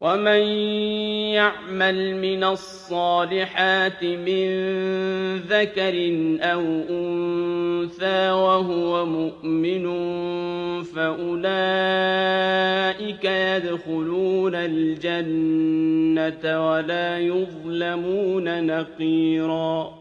وَمَن يَعْمَلْ مِنَ الصَّالِحَاتِ مِن ذَكَرٍ أَوْ أُنثَىٰ وَهُوَ مُؤْمِنٌ فَأُولَٰئِكَ يَدْخُلُونَ الْجَنَّةَ وَلَا يُظْلَمُونَ نَقِيرًا